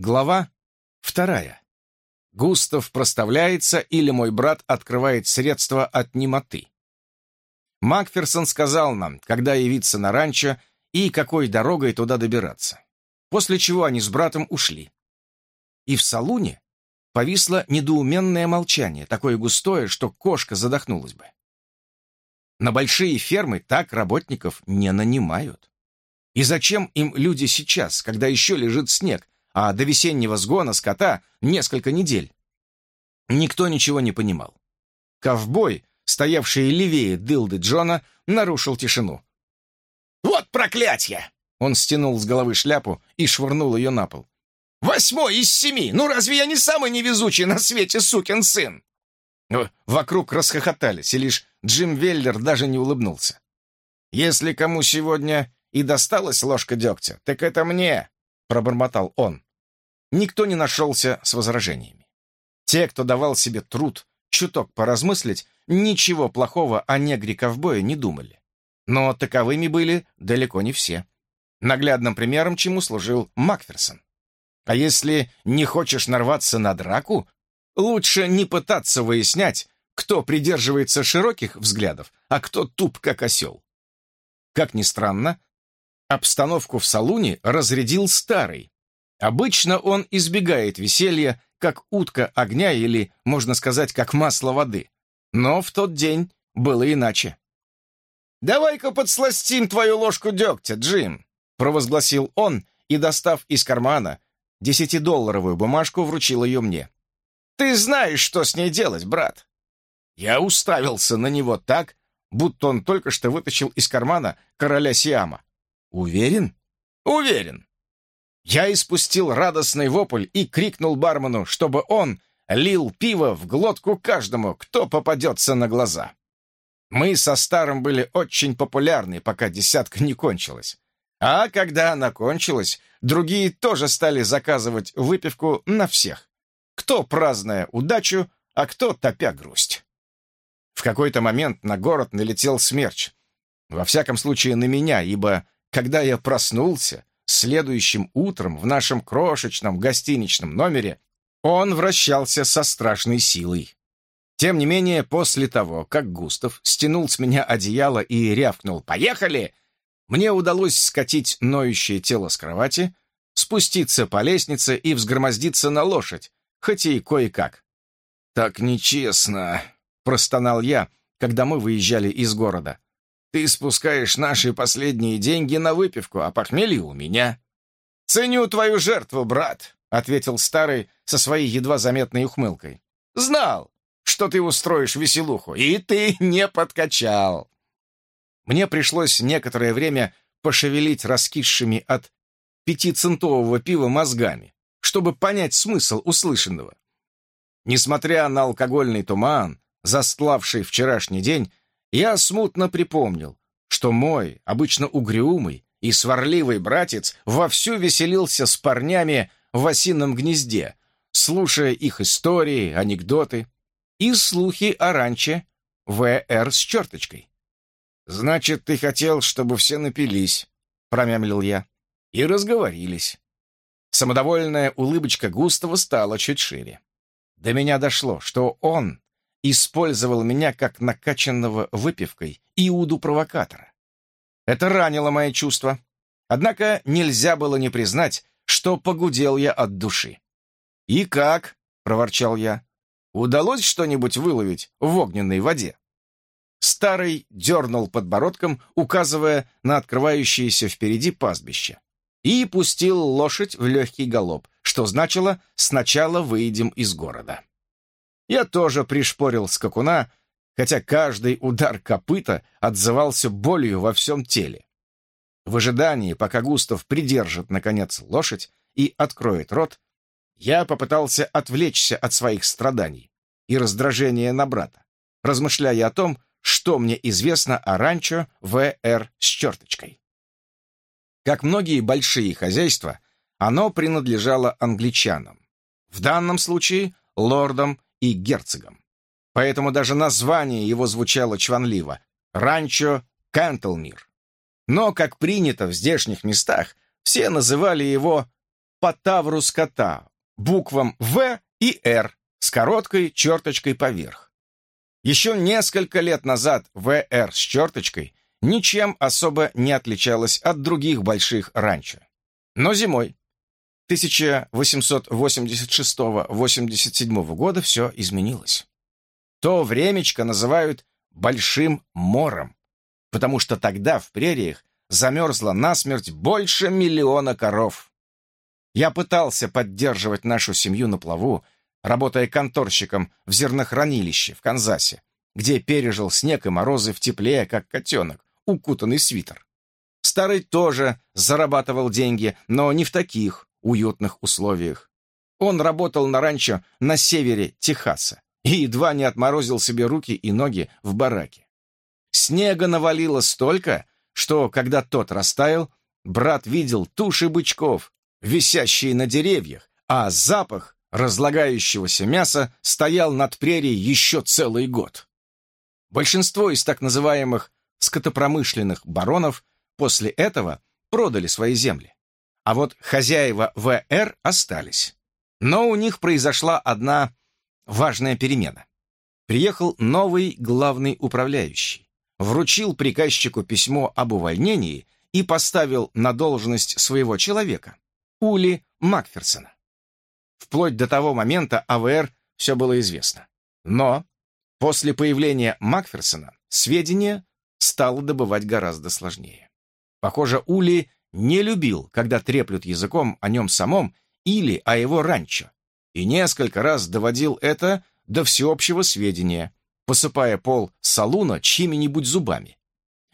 Глава вторая. Густав проставляется или мой брат открывает средства от немоты. Макферсон сказал нам, когда явиться на ранчо и какой дорогой туда добираться. После чего они с братом ушли. И в салуне повисло недоуменное молчание, такое густое, что кошка задохнулась бы. На большие фермы так работников не нанимают. И зачем им люди сейчас, когда еще лежит снег, а до весеннего сгона скота несколько недель. Никто ничего не понимал. Ковбой, стоявший левее дылды Джона, нарушил тишину. «Вот проклятье!» Он стянул с головы шляпу и швырнул ее на пол. «Восьмой из семи! Ну разве я не самый невезучий на свете сукин сын?» Вокруг расхохотались, и лишь Джим Веллер даже не улыбнулся. «Если кому сегодня и досталась ложка дегтя, так это мне!» — пробормотал он никто не нашелся с возражениями. Те, кто давал себе труд чуток поразмыслить, ничего плохого о негре-ковбое не думали. Но таковыми были далеко не все. Наглядным примером чему служил Макферсон. А если не хочешь нарваться на драку, лучше не пытаться выяснять, кто придерживается широких взглядов, а кто туп, как осел. Как ни странно, обстановку в салуне разрядил старый, Обычно он избегает веселья, как утка огня или, можно сказать, как масло воды. Но в тот день было иначе. «Давай-ка подсластим твою ложку дегтя, Джим!» провозгласил он и, достав из кармана десятидолларовую бумажку, вручил ее мне. «Ты знаешь, что с ней делать, брат!» Я уставился на него так, будто он только что вытащил из кармана короля Сиама. «Уверен?» «Уверен!» Я испустил радостный вопль и крикнул бармену, чтобы он лил пиво в глотку каждому, кто попадется на глаза. Мы со Старым были очень популярны, пока десятка не кончилась. А когда она кончилась, другие тоже стали заказывать выпивку на всех. Кто праздная удачу, а кто топя грусть. В какой-то момент на город налетел смерч. Во всяком случае на меня, ибо когда я проснулся, Следующим утром в нашем крошечном гостиничном номере он вращался со страшной силой. Тем не менее, после того, как Густав стянул с меня одеяло и рявкнул «Поехали!», мне удалось скатить ноющее тело с кровати, спуститься по лестнице и взгромоздиться на лошадь, хоть и кое-как. «Так нечестно», — простонал я, когда мы выезжали из города. Ты спускаешь наши последние деньги на выпивку, а похмелье у меня». «Ценю твою жертву, брат», — ответил старый со своей едва заметной ухмылкой. «Знал, что ты устроишь веселуху, и ты не подкачал». Мне пришлось некоторое время пошевелить раскисшими от пятицентового пива мозгами, чтобы понять смысл услышанного. Несмотря на алкогольный туман, застлавший вчерашний день, я смутно припомнил, что мой, обычно угрюмый и сварливый братец вовсю веселился с парнями в осином гнезде, слушая их истории, анекдоты и слухи о ранче ВР с черточкой. «Значит, ты хотел, чтобы все напились», — промямлил я, — «и разговорились». Самодовольная улыбочка Густава стала чуть шире. До меня дошло, что он использовал меня как накачанного выпивкой Иуду-провокатора. Это ранило мои чувства. Однако нельзя было не признать, что погудел я от души. «И как?» — проворчал я. «Удалось что-нибудь выловить в огненной воде?» Старый дернул подбородком, указывая на открывающееся впереди пастбище, и пустил лошадь в легкий галоп, что значило «сначала выйдем из города». Я тоже пришпорил скакуна, хотя каждый удар копыта отзывался болью во всем теле. В ожидании, пока Густав придержит, наконец, лошадь и откроет рот, я попытался отвлечься от своих страданий и раздражения на брата, размышляя о том, что мне известно о ранчо В.Р. с черточкой. Как многие большие хозяйства, оно принадлежало англичанам. В данном случае лордам и герцогом. Поэтому даже название его звучало чванливо — «Ранчо Кантлмир». Но, как принято в здешних местах, все называли его по скота, буквам «В» и «Р» с короткой черточкой поверх. Еще несколько лет назад ВР с черточкой ничем особо не отличалась от других больших ранчо. Но зимой 1886-87 года все изменилось. То времечко называют «большим мором», потому что тогда в прериях замерзло насмерть больше миллиона коров. Я пытался поддерживать нашу семью на плаву, работая конторщиком в зернохранилище в Канзасе, где пережил снег и морозы в тепле, как котенок, укутанный свитер. Старый тоже зарабатывал деньги, но не в таких уютных условиях. Он работал на ранчо на севере Техаса и едва не отморозил себе руки и ноги в бараке. Снега навалило столько, что, когда тот растаял, брат видел туши бычков, висящие на деревьях, а запах разлагающегося мяса стоял над прерией еще целый год. Большинство из так называемых скотопромышленных баронов после этого продали свои земли. А вот хозяева ВР остались. Но у них произошла одна важная перемена. Приехал новый главный управляющий, вручил приказчику письмо об увольнении и поставил на должность своего человека, Ули Макферсона. Вплоть до того момента АВР все было известно. Но после появления Макферсона сведения стало добывать гораздо сложнее. Похоже, Ули не любил, когда треплют языком о нем самом или о его ранчо, и несколько раз доводил это до всеобщего сведения, посыпая пол салуна чьими-нибудь зубами.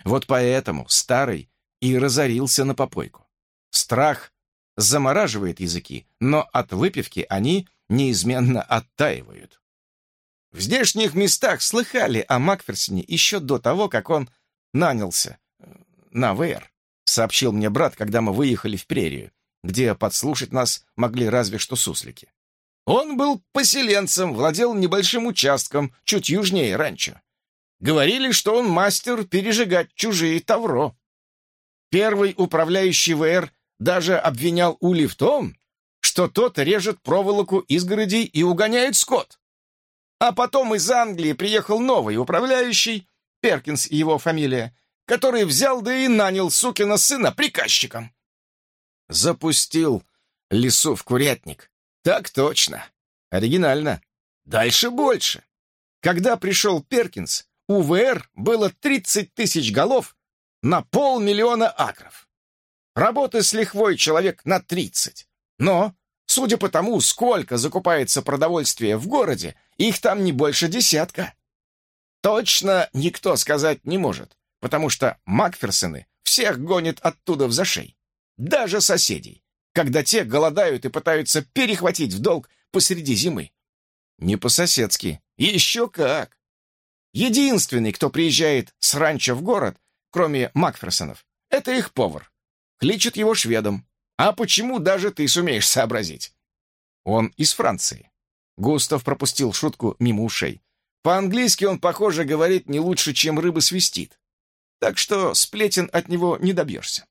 Вот поэтому старый и разорился на попойку. Страх замораживает языки, но от выпивки они неизменно оттаивают. В здешних местах слыхали о Макферсоне еще до того, как он нанялся э, на ВР, сообщил мне брат, когда мы выехали в прерию, где подслушать нас могли разве что суслики. Он был поселенцем, владел небольшим участком, чуть южнее ранчо. Говорили, что он мастер пережигать чужие тавро. Первый управляющий ВР даже обвинял Ули в том, что тот режет проволоку изгородей и угоняет скот. А потом из Англии приехал новый управляющий, Перкинс его фамилия, который взял да и нанял сукина сына приказчиком. Запустил лесу в курятник. Так точно. Оригинально. Дальше больше. Когда пришел Перкинс, у ВР было 30 тысяч голов на полмиллиона акров. Работы с лихвой человек на 30. Но, судя по тому, сколько закупается продовольствия в городе, их там не больше десятка. Точно никто сказать не может, потому что Макферсоны всех гонят оттуда в зашей. Даже соседей, когда те голодают и пытаются перехватить в долг посреди зимы. Не по-соседски. Еще как. Единственный, кто приезжает с ранчо в город, кроме Макферсонов, это их повар кличет его шведом. А почему даже ты сумеешь сообразить? Он из Франции. Густав пропустил шутку мимо ушей. По-английски он, похоже, говорит не лучше, чем рыба свистит. Так что сплетен от него не добьешься.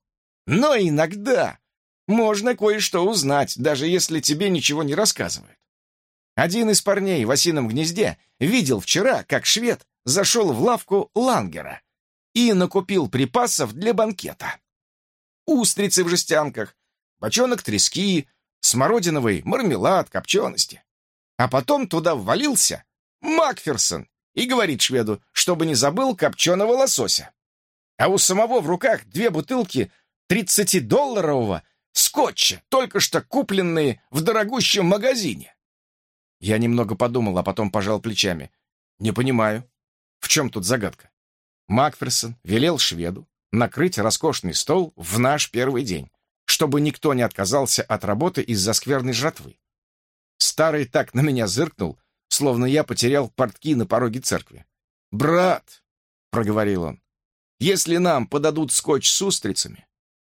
Но иногда можно кое-что узнать, даже если тебе ничего не рассказывают. Один из парней в осином гнезде видел вчера, как швед зашел в лавку Лангера и накупил припасов для банкета устрицы в жестянках, бочонок трески, смородиновый мармелад, копчености. А потом туда ввалился Макферсон и говорит шведу, чтобы не забыл копченого лосося. А у самого в руках две бутылки 30-долларового скотча, только что купленные в дорогущем магазине. Я немного подумал, а потом пожал плечами. Не понимаю, в чем тут загадка? Макферсон велел шведу накрыть роскошный стол в наш первый день, чтобы никто не отказался от работы из-за скверной жратвы. Старый так на меня зыркнул, словно я потерял портки на пороге церкви. «Брат», — проговорил он, — «если нам подадут скотч с устрицами,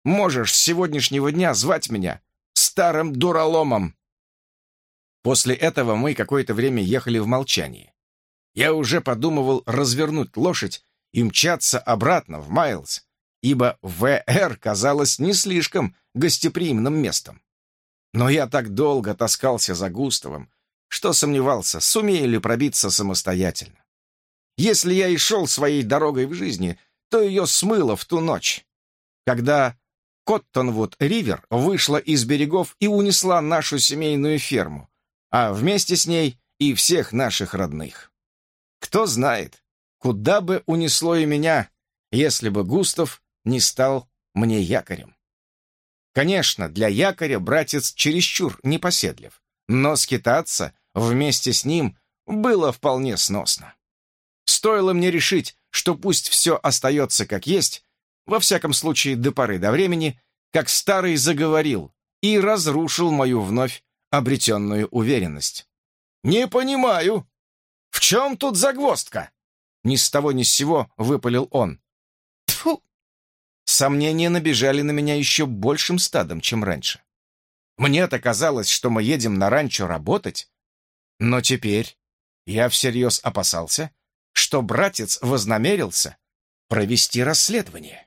можешь с сегодняшнего дня звать меня старым дураломом». После этого мы какое-то время ехали в молчании. Я уже подумывал развернуть лошадь и мчаться обратно в Майлз, ибо ВР казалось не слишком гостеприимным местом. Но я так долго таскался за Густавом, что сомневался, сумею ли пробиться самостоятельно. Если я и шел своей дорогой в жизни, то ее смыло в ту ночь, когда Коттонвуд-Ривер вышла из берегов и унесла нашу семейную ферму, а вместе с ней и всех наших родных. Кто знает, куда бы унесло и меня, если бы Густав не стал мне якорем. Конечно, для якоря братец чересчур непоседлив, но скитаться вместе с ним было вполне сносно. Стоило мне решить, что пусть все остается как есть, во всяком случае до поры до времени, как старый заговорил и разрушил мою вновь обретенную уверенность. «Не понимаю, в чем тут загвоздка?» Ни с того ни с сего выпалил он. Тьфу! Сомнения набежали на меня еще большим стадом, чем раньше. Мне-то казалось, что мы едем на ранчо работать, но теперь я всерьез опасался, что братец вознамерился провести расследование.